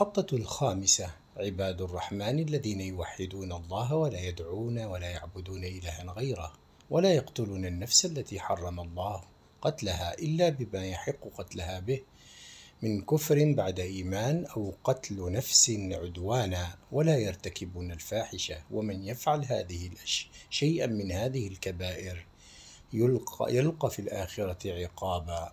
القطة الخامسة عباد الرحمن الذين يوحدون الله ولا يدعون ولا يعبدون إلها غيره ولا يقتلون النفس التي حرم الله قتلها إلا بما يحق قتلها به من كفر بعد إيمان أو قتل نفس عدوانا ولا يرتكبون الفاحشة ومن يفعل هذه شيئا من هذه الكبائر يلقى, يلقى في الآخرة عقابا.